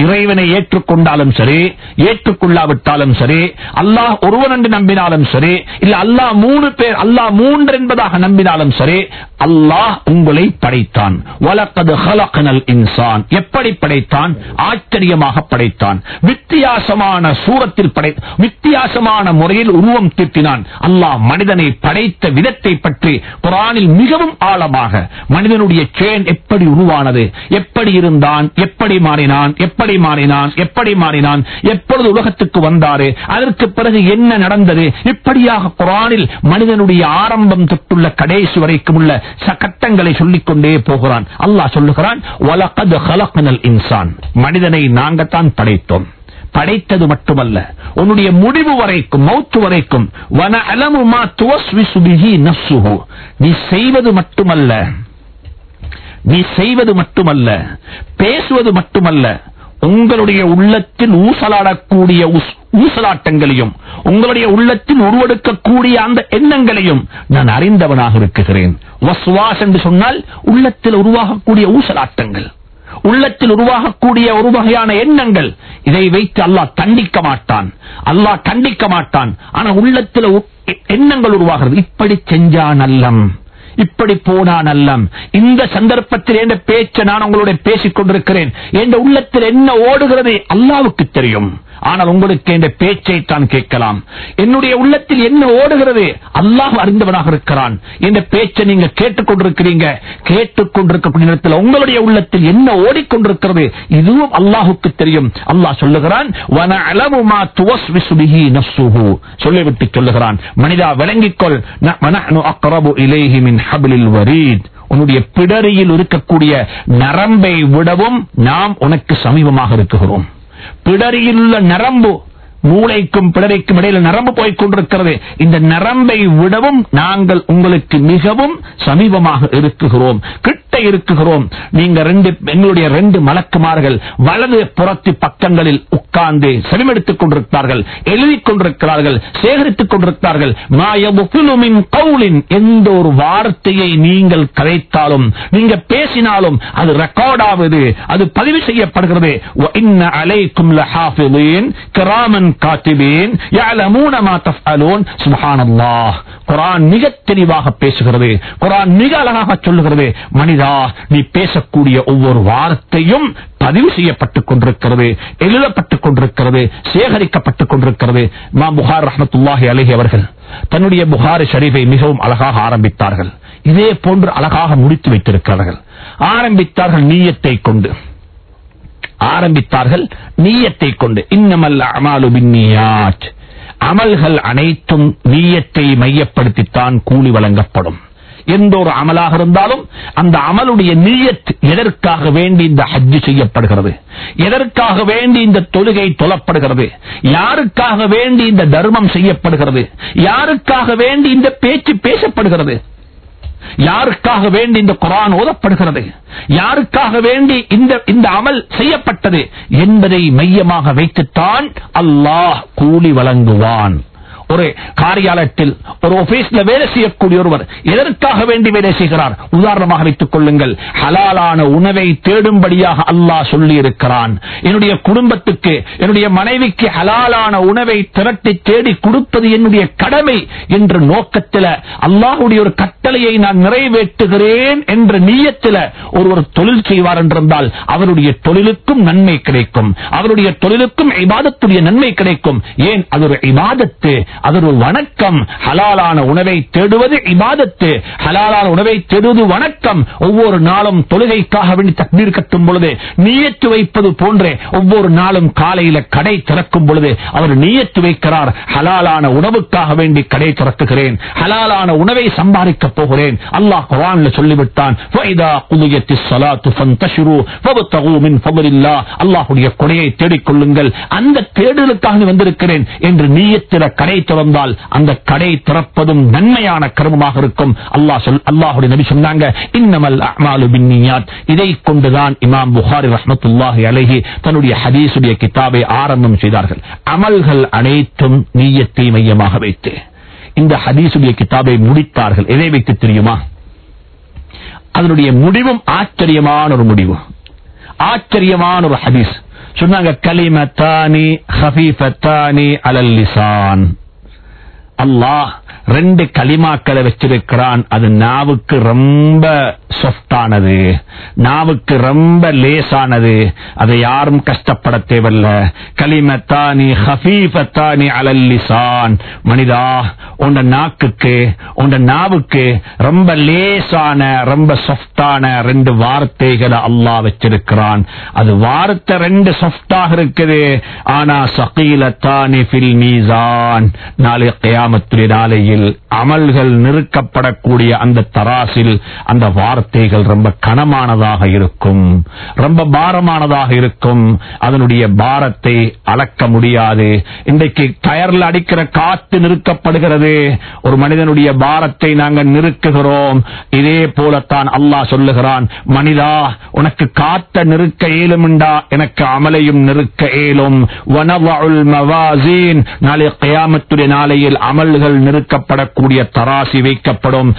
இறைவனை ஏற்றுக்கொண்டாலும் சரி ஏற்றுக்கொள்ளாவிட்டாலும் சரி அல்லாஹ் ஒருவன் என்று நம்பினாலும் சரி இல்ல அல்லாஹ் மூணு பேர் அல்லாஹ் மூன்று என்பதாக நம்பினாலும் சரி அல்லாஹ் உங்களை படைத்தான். ஹலக்கனல் இன்சான். எப்படி படைத்தான்? ஆச்சரியமாக படைத்தான். வித்தியாசமான சூரத்தில் படை வித்தியாசமான முறையில் உருவம் தீட்டினான். அல்லாஹ் மனிதனை படைத்த விதத்தை பற்றி குரானில் மிகவும் ஆழமாக மனிதனுடைய சேன் எப்படி உருவானது எப்படி இருந்தான் எப்படி மாறினான் எப்படி மாறினான் எப்படி மாறினான் எப்பொழுது உலகத்துக்கு வந்தாரு அதற்கு பிறகு என்ன நடந்தது இப்படியாக குரானில் மனிதனுடைய ஆரம்பம் தொட்டுள்ள கடைசி வரைக்கும் உள்ள ச- கட்டங்களை சொல்லிக் கொண்டே போகிறான். அல்லாஹ் சொல்லுகிறான் இன்சான். மனிதனை நாங்கத்தான் படைத்தோம். படைத்தது மட்டுமல்ல உன்னுடைய முடிவு வரைக்கும் மௌத்து வரைக்கும் வன அலமுமா மா துவஸ்விசு பிஹி நீ செய்வது மட்டுமல்ல நீ செய்வது மட்டுமல்ல பேசுவது மட்டுமல்ல உங்களுடைய உள்ளத்தில் ஊசலாடக்கூடிய ஊஸ்- ஊசலாட்டங்களையும் உங்களுடைய உள்ளத்தில் உருவெடுக்கக்கூடிய அந்த எண்ணங்களையும் நான் அறிந்தவனாக இருக்குகிறேன் வசுவாஸ் என்று சொன்னால் உள்ளத்தில் உருவாகக்கூடிய ஊசலாட்டங்கள் உள்ளத்தில் உருவாகக்கூடிய ஒரு வகையான எண்ணங்கள் இதை வைத்து அல்லாஹ் தண்டிக்க மாட்டான். அல்லாஹ் தண்டிக்க மாட்டான். ஆனா உள்ளத்தில் உ- எண்ணங்கள் உருவாகிறது. இப்படி செஞ்சா நல்லம். இப்படி போனான் அல்லம். இந்த சந்தர்ப்பத்தில் என்ற பேச்சை நான் உங்களுடைய பேசிக் கொண்டிருக்கிறேன் என்ற உள்ளத்தில் என்ன ஓடுகிறது அல்லாவுக்கு தெரியும். ஆனால் உங்களுக்கு என்ற பேச்சை தான் கேட்கலாம். என்னுடைய உள்ளத்தில் என்ன ஓடுகிறது? அல்லாஹ் அறிந்தவனாக இருக்கிறான். என்ற பேச்சை நீங்க கேட்டுக்கொண்டிருக்கிறீங்க. கேட்டுக்கொண்டிருக்கக்கூடிய நேரத்தில் உங்களுடைய உள்ளத்தில் என்ன ஓடிக்கொண்டிருக்கிறது? இதுவும் அல்லாஹுக்கு தெரியும். அல்லாஹ் சொல்லுகிறான் மா சொல்லிவிட்டு சொல்லுகிறான் மனிதா விளங்கிக்கொள். மின் உன்னுடைய பிடரியில் இருக்கக்கூடிய நரம்பை விடவும் நாம் உனக்கு சமீபமாக இருக்குகிறோம். பிடரியில் நரம்பு மூளைக்கும் பிடரிக்கும் இடையில நரம்பு போய்க் கொண்டிருக்கிறது. இந்த நரம்பை விடவும் நாங்கள் உங்களுக்கு மிகவும் சமீபமாக இருக்குகிறோம். கிட்ட இருக்குகிறோம் நீங்க ரெண்டு எங்களுடைய ரெண்டு மலக்குமார்கள் வலது புறத்து பக்கங்களில் உட்கார்ந்து செவிமெடுத்துக் கொண்டிருக்கிறார்கள் எழுதிக் கொண்டிருக்கிறார்கள் சேகரித்துக் கொண்டிருக்கிறார்கள் மாயமுகிலுமின் கவுலின் எந்த ஒரு வார்த்தையை நீங்கள் கதைத்தாலும் நீங்க பேசினாலும் அது ரெக்கார்ட் ஆகுது அது பதிவு செய்யப்படுகிறது وَإِنَّ عَلَيْكُمْ لَحَافِظِينَ كِرَامًا كَاتِبِينَ يَعْلَمُونَ مَا تَفْعَلُونَ سبحان الله குர்ஆன் மிக தெளிவாக பேசுகிறது குர்ஆன் மிக அழகாக சொல்லுகிறது மனிதா ஐயா நீ பேசக்கூடிய ஒவ்வொரு வார்த்தையும் பதிவு செய்யப்பட்டுக் கொண்டிருக்கிறது எழுதப்பட்டுக் கொண்டிருக்கிறது சேகரிக்கப்பட்டுக் கொண்டிருக்கிறது. மா புகார் ரஹமத்துல்லாஹி அலஹி அவர்கள் தன்னுடைய புகாரி ஷரீஃபை மிகவும் அழகாக ஆரம்பித்தார்கள். இதே போன்று அழகாக முடித்து வைத்திருக்கிறார்கள் ஆரம்பித்தார்கள் நீயத்தை கொண்டு. ஆரம்பித்தார்கள் நீயத்தை கொண்டு. இன்னமல்ல அமாலு அமல்கள் அனைத்தும் நீயத்தை மையப்படுத்தித்தான் கூலி வழங்கப்படும். எந்த ஒரு அமலாக இருந்தாலும் அந்த அமலுடைய நீயத் எதற்காக வேண்டி இந்த ஹஜ்ஜு செய்யப்படுகிறது? எதற்காக வேண்டி இந்த தொழுகை தொலப்படுகிறது யாருக்காக வேண்டி இந்த தர்மம் செய்யப்படுகிறது? யாருக்காக வேண்டி இந்த பேச்சு பேசப்படுகிறது? யாருக்காக வேண்டி இந்த குரான் ஓதப்படுகிறது? யாருக்காக வேண்டி இந்த இந்த அமல் செய்யப்பட்டது என்பதை மையமாக வைத்துத்தான் அல்லாஹ் கூலி வழங்குவான். ஒரு காரியாலயத்தில் ஒரு ஆபீஸ்ல வேலை செய்யக்கூடிய ஒருவர் எதற்காக வேண்டி வேலை செய்கிறார்? உதாரணமாக வைத்துக் கொள்ளுங்கள். ஹலாலான உணவை தேடும்படியாக அல்லாஹ் சொல்லி இருக்கிறான் என்னுடைய குடும்பத்துக்கு என்னுடைய மனைவிக்கு ஹலாலான உணவை திரட்டி தேடி கொடுப்பது என்னுடைய கடமை என்ற நோக்கத்தில் அல்லாஹுடைய ஒரு கட்டளையை நான் நிறைவேற்றுகிறேன் என்ற நீயத்தில் ஒருவர் தொழில் செய்வார் என்றிருந்தால் அவருடைய தொழிலுக்கும் நன்மை கிடைக்கும். அவருடைய தொழிலுக்கும் இபாதத்துடைய நன்மை கிடைக்கும். ஏன்? அது ஒரு இபாதத்து. அது ஒரு வணக்கம் ஹலாலான உணவை தேடுவது இபாதத்து. ஹலாலான உணவை தேடுவது வணக்கம். ஒவ்வொரு நாளும் தொழுகைக்காக வேண்டி தக்பீர் கட்டும் பொழுது நீயத்து வைப்பது போன்றே ஒவ்வொரு நாளும் காலையில கடை திறக்கும் பொழுது அவர் நீயத்து வைக்கிறார். ஹலாலான உணவுக்காக வேண்டி கடை திறக்குகிறேன். ஹலாலான உணவை சம்பாதிக்கப் போகிறேன். அல்லாஹ் குரான்ல சொல்லிவிட்டான் அல்லாஹுடைய கொடையை தேடிக்கொள்ளுங்கள். அந்த தேடலுக்காக வந்திருக்கிறேன் என்று நீயத்தில கடை திறந்தால் அந்த கடை திறப்பதும் நன்மையான கர்மமாக இருக்கும். அல்லா சொல் அல்லாஹுடைய நபி சொன்னாங்க இன்னமல் அமாலு பின்னியாத். இதை கொண்டுதான் இமாம் புகாரி ரஹமத்துல்லாஹி அழகி தன்னுடைய ஹதீசுடைய கிதாபை ஆரம்பம் செய்தார்கள். அமல்கள் அனைத்தும் நீயத்தை மையமாக வைத்து இந்த ஹதீசுடைய கிதாபை முடித்தார்கள். எதை வைத்து தெரியுமா? அதனுடைய முடிவும் ஆச்சரியமான ஒரு முடிவு. ஆச்சரியமான ஒரு ஹதீஸ். சொன்னாங்க கலிமத்தானி ஹபீஃபத்தானி அலல்லிசான் லிசான் அல்லாஹ் ரெண்டு களிமாக்களை வச்சிருக்கிறான். அது நாவுக்கு ரொம்ப சொஃப்டானது நாவுக்கு ரொம்ப லேசானது. அதை யாரும் கஷ்டப்பட தேவையில்ல. களிமத்தானி ஹபீபத்தானி அலல்லிசான் மனிதா உண்ட நாக்குக்கு உண்ட நாவுக்கு ரொம்ப லேசான ரொம்ப சொஃப்டான ரெண்டு வார்த்தைகளை அல்லாஹ் வச்சிருக்கிறான். அது வார்த்தை ரெண்டு சொஃப்டாக இருக்குது. ஆனா சகீலத்தானி பில் மீசான். நாளை கியாமத்துடைய நாளையில் அமல்கள் நிறுக்கப்படக்கூடிய அந்த தராசில் அந்த வார்த்தைகள் ரொம்ப கனமானதாக இருக்கும். ரொம்ப பாரமானதாக இருக்கும். அதனுடைய பாரத்தை அளக்க முடியாது. இன்றைக்கு டயர்ல அடிக்கிற காத்து நிறுக்கப்படுகிறது. ஒரு மனிதனுடைய பாரத்தை நாங்கள் நிறுக்குகிறோம். இதே போலத்தான் அல்லாஹ் சொல்லுகிறான் மனிதா உனக்கு காத்த நிறுக்க இயலும்டா எனக்கு அமலையும் நிறுக்க இயலும் நாளை கயாமத்துடைய நாளையில் அமல்கள் நிறுக்க நிறுக்கப்படக்கூடிய தராசி வைக்கப்படும்.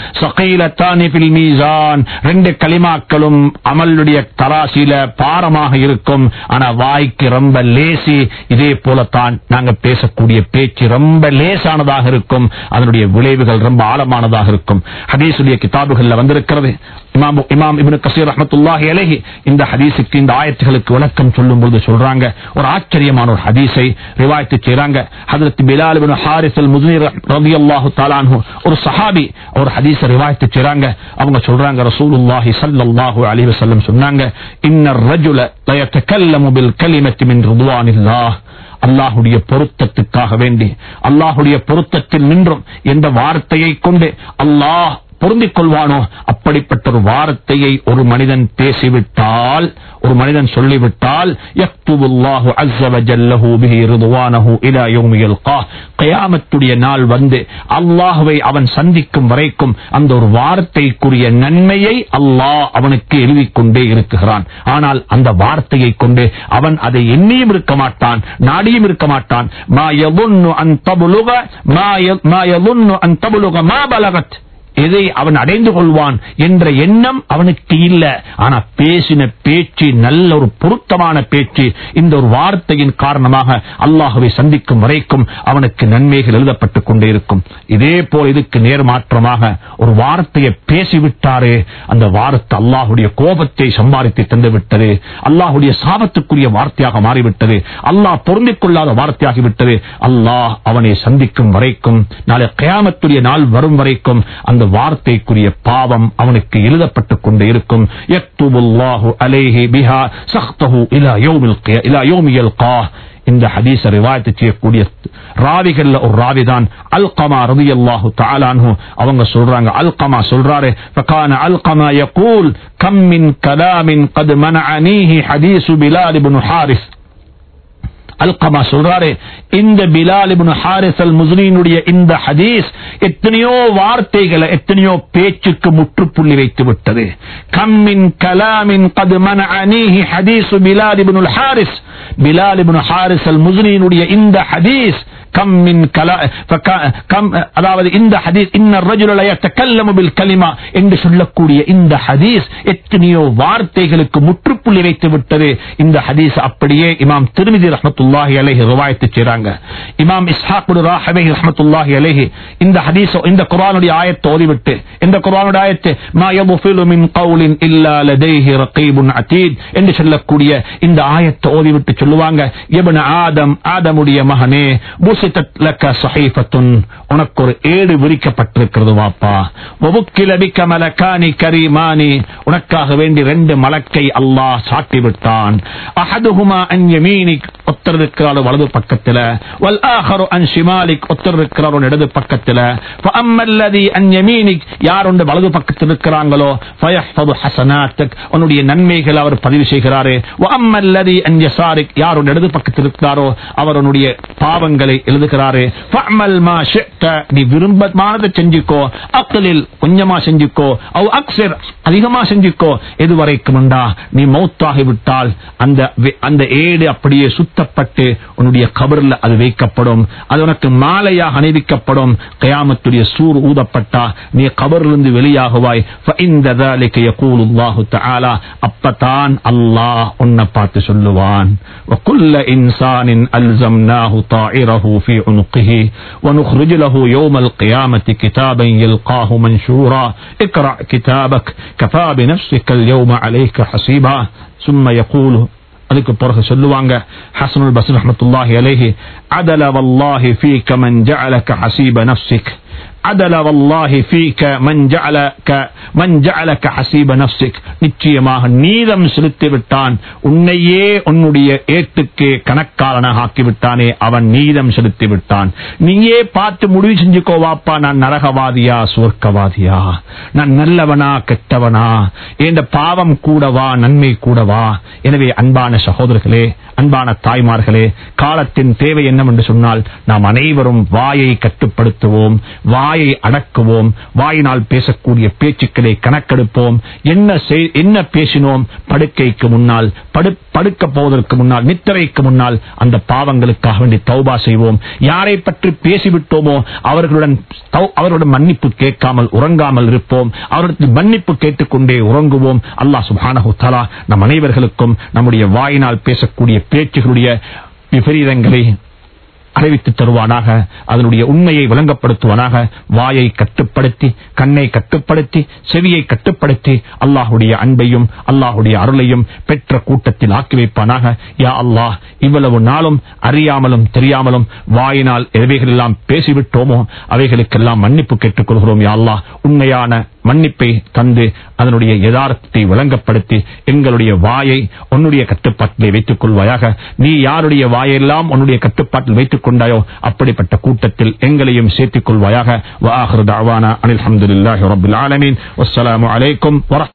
மீசான். ரெண்டு களிமாக்களும் அமலுடைய தராசியில பாரமாக இருக்கும். ஆனா வாய்க்கு ரொம்ப லேசி. இதே போலத்தான் நாங்க பேசக்கூடிய பேச்சு ரொம்ப லேசானதாக இருக்கும். அதனுடைய விளைவுகள் ரொம்ப ஆழமானதாக இருக்கும். ஹதீசுடைய கிதாபுகள்ல வந்திருக்கிறது. இமாம் இமாம் இபின் கசீர் ரஹ்மத்துல்லாஹி அலஹி இந்த ஹதீஸுக்கு இந்த ஆயத்துகளுக்கு விளக்கம் சொல்லும் பொழுது சொல்றாங்க. ஒரு ஆச்சரியமான ஒரு ஹதீஸை ரிவாயத்து செய்றாங்க. ஹதரத் பிலால் இப்னு ஹாரிஸ் அல் முஸ்னி ரலியல்லாஹு தாலான் ஒரு சஹாபி ஒரு ஹதீச ரிவாயத்து செய்றாங்க அவங்க சொல்றாங்க ரசூலுல்லாஹி சல்லல்லாஹு அலைஹி வஸல்லம் சொன்னாங்க இன்ன ரஜுல லயத்தகல்லமு பில் கலிமத்தி மின் ரிضوانில்லாஹ் அல்லாஹுடைய பொருத்தத்துக்காக வேண்டி அல்லாஹுடைய பொருத்தத்தில் நின்றும் எந்த வார்த்தையை கொண்டு அல்லாஹ் பொருந்திக் கொள்வானோ அப்படிப்பட்ட ஒரு வார்த்தையை ஒரு மனிதன் பேசிவிட்டால் ஒரு மனிதன் சொல்லிவிட்டால் கயாமத்துடைய நாள் வந்து அல்லாஹுவை அவன் சந்திக்கும் வரைக்கும் அந்த ஒரு வார்த்தைக்குரிய நன்மையை அல்லாஹ் அவனுக்கு எழுதிக் கொண்டே இருக்குகிறான். ஆனால் அந்த வார்த்தையை கொண்டு அவன் அதை எண்ணியும் இருக்க மாட்டான் நாடியும் இருக்க மாட்டான். மா மா மா எதை அவன் அடைந்து கொள்வான் என்ற எண்ணம் அவனுக்கு இல்ல. ஆனா பேசின பேச்சு நல்ல ஒரு பொருத்தமான பேச்சு இந்த ஒரு வார்த்தையின் காரணமாக அல்லாஹுவை சந்திக்கும் வரைக்கும் அவனுக்கு நன்மைகள் எழுதப்பட்டுக் கொண்டே இருக்கும். இதே போல் இதுக்கு நேர்மாற்றமாக ஒரு வார்த்தையை பேசிவிட்டாரே அந்த வார்த்தை அல்லாஹுடைய கோபத்தை சம்பாதித்து தந்துவிட்டது அல்லாஹுடைய சாபத்துக்குரிய வார்த்தையாக மாறிவிட்டது அல்லாஹ் பொருந்திக் கொள்ளாத வார்த்தையாகிவிட்டது. அல்லாஹ் அவனை சந்திக்கும் வரைக்கும் நாளை கயாமத்துடைய நாள் வரும் வரைக்கும் அந்த வார்த்தைக்குரிய பாவம் அவனுக்கு எழுதப்பட்டுக் கொண்டு இருக்கும் யக்துபுல்லாஹு அலைஹி பிஹா சக்தஹு இலா யௌமில் கியா- இலா யௌமி யல்காஹ் இந்த ஹதீஸ ரிவாயத்து செய்யக்கூடிய ராவிகள்ல ஒரு ராவிதான் அல்கமா ரலியல்லாஹு தஆலா அன்ஹு அவங்க சொல்றாங்க அல்கமா சொல்றாரு ஃபகான அல்கமா யகூல் கம் மின் கலாமின் قد منعنيه حديث بلال بن حارث அல்கமா சொல்றாரு இந்த பிலால் ஹாரிஸ் அல் முஸ்லினுடைய இந்த ஹதீஸ் எத்தனையோ வார்த்தைகளை எத்தனையோ பேச்சுக்கு முற்றுப்புள்ளி வைத்து விட்டது கம்மின் கலாமின் கதுமன அனீஹி ஹதீசு பிலால் ஹாரிஸ் பிலால் ஹாரிஸ் அல் முஸ்லினுடைய இந்த ஹதீஸ் கம் மின் கலா கம் அதாவது இந்த ஹதீஸ் இன்ன ரஜுல தக்கல்லமுபில் கலிமா என்று சொல்லக்கூடிய இந்த ஹதீஸ் எத்தனையோ வார்த்தைகளுக்கு முற்றுப்புள்ளி வைத்து விட்டது. இந்த ஹதீஸ் அப்படியே இமாம் திருமிதி ரஹமத்துல்லாஹி அலஹி ரிவாயத்து செய்றாங்க. இமாம் இஸ்ஹாக் பின் ரஹமத்துல்லாஹி அலஹி இந்த ஹதீஸ் இந்த குரானுடைய ஆயத்தை ஓதிவிட்டு இந்த குரானுடைய ஆயத்து மா யபுஃபிலு மின் கவுலின் இல்லா லதைஹி ரகீபுன் அதீத் என்று சொல்லக்கூடிய இந்த ஆயத்தை ஓதிவிட்டு சொல்லுவாங்க. இப்னு ஆதம் ஆதமுடைய மகனே புஸ் லக்க சஹீஃபத்துன் உனக்கு ஒரு ஏடு விரிக்கப்பட்டிருக்கிறது வாப்பா. ஒபுக்கில பிக்க மலக்கானி கரீமானி உனக்காக வேண்டி ரெண்டு மலக்கை அல்லாஹ் சாட்டி விட்டான் அஹதுஹுமா அன் யமீனிக் ஒத்தர் வலது பக்கத்தில். வல் ஆஹரு அன் ஷிமாலிக் ஒத்தர் இடது பக்கத்தில். ஃபஅம்மல்லதி அன் யமீனிக் யார் உண்டு வலது பக்கத்தில் இருக்கிறாங்களோ ஃபயஹ்ஃபது ஹஸனாத்துக் உன்னுடைய நன்மைகள் அவர் பதிவு செய்கிறாரு. வஅம்மல்லதி அன் யசாரிக் யார் உண்டு இடது பக்கத்தில் இருக்கிறாரோ அவர் உன்னுடைய பாவங்களை எழுதுகிறாரு நீ விரும்பமானதை செஞ்சுக்கோ அக்தலில் கொஞ்சமா செஞ்சுக்கோ அவ் அக்சர் அதிகமா செஞ்சுக்கோ எது வரைக்கும்டா நீ மௌத்தாகிவிட்டால் அந்த அந்த ஏடு அப்படியே சுத்தப்பட்டு உன்னுடைய கபர்ல அது வைக்கப்படும். அது உனக்கு மாலையாக அணிவிக்கப்படும். கயாமத்துடைய சூர் ஊதப்பட்டா நீ கபரிலிருந்து வெளியாகுவாய். அப்பத்தான் அல்லாஹ் உன்னை பார்த்து சொல்லுவான். அல்சம் நாஹு தாயிரஹூ طَائِرَهُ فِي عُنُقِهِ ونخرج له يوم القيامة كتابا يلقاه منشورا اقرأ كتابك كفى بنفسك اليوم عليك حسيبا ثم يقول அதுக்கு பிறகு சொல்லுவாங்க ஹசனுல் பஸ்ர் ரஹ்மத்துல்லாஹி அலைஹி அதல வல்லாஹி ஃபீக மன் ஜஅலக ஹசீப நஃப்ஸிக் அதல வல்லாஹி ஃபீக மன் ஜஅலக மன் ஜஅலக ஹசீப நஃப்ஸிக் நிச்சயமாக நீதம் செலுத்தி விட்டான். உன்னையே உன்னுடைய ஏட்டுக்கு கணக்காளனாக ஆக்கி விட்டானே அவன் நீதம் செலுத்தி விட்டான். நீயே பார்த்து முடிவு செஞ்சுக்கோ வாப்பா நான் நரகவாதியா சுவர்க்கவாதியா? நான் நல்லவனா கெட்டவனா? என்ற பாவம் கூடவா நன்மை கூடவா? எனவே அன்பான சகோதரர்களே அன்பான தாய்மார்களே காலத்தின் தேவை என்னவென்று சொன்னால் நாம் அனைவரும் வாயை கட்டுப்படுத்துவோம். வாய் அடக்குவோம். வாயினால் பேசக்கூடிய பேச்சுக்களை கணக்கெடுப்போம். என்ன செய்- என்ன பேசினோம்? படுக்கைக்கு முன்னால் படு படுக்க போவதற்கு முன்னால் நித்திரைக்கு முன்னால் அந்த பாவங்களுக்காக வேண்டி தௌபா செய்வோம். யாரை பற்றி பேசிவிட்டோமோ அவர்களுடன் தௌ- அவர்களுடன் மன்னிப்பு கேட்காமல் உறங்காமல் இருப்போம். அவர்களுக்கு மன்னிப்பு கேட்டுக்கொண்டே உறங்குவோம். அல்லாஹ் சுப்ஹானஹு தஆலா நம் அனைவர்களுக்கும் நம்முடைய வாயினால் பேசக்கூடிய பேச்சுகளுடைய விபரீதங்களை அறிவித்து தருவானாக அதனுடைய உண்மையை விளங்கப்படுத்துவானாக வாயை கட்டுப்படுத்தி கண்ணை கட்டுப்படுத்தி செவியை கட்டுப்படுத்தி அல்லாஹுடைய அன்பையும் அல்லாஹுடைய அருளையும் பெற்ற கூட்டத்தில் ஆக்கி வைப்பானாக. யா அல்லாஹ் இவ்வளவு நாளும் அறியாமலும் தெரியாமலும் வாயினால் எவைகளெல்லாம் பேசிவிட்டோமோ அவைகளுக்கெல்லாம் மன்னிப்பு கேட்டுக் கொள்கிறோம் யா அல்லாஹ் உண்மையான மன்னிப்பை தந்து அதனுடைய யதார்த்தத்தை விளங்கப்படுத்தி எங்களுடைய வாயை உன்னுடைய கட்டுப்பாட்டிலே வைத்துக் கொள்வாயாக. நீ யாருடைய வாயெல்லாம் உன்னுடைய கட்டுப்பாட்டில் வைத்துக் கொண்டாயோ அப்படிப்பட்ட கூட்டத்தில் எங்களையும் சேர்த்துக் கொள்வாயாக. அனில் அஹமதுல்லாஹி ரபுல் ஆலமீன். வஸ்ஸலாமு அலைக்கும் வரஹ்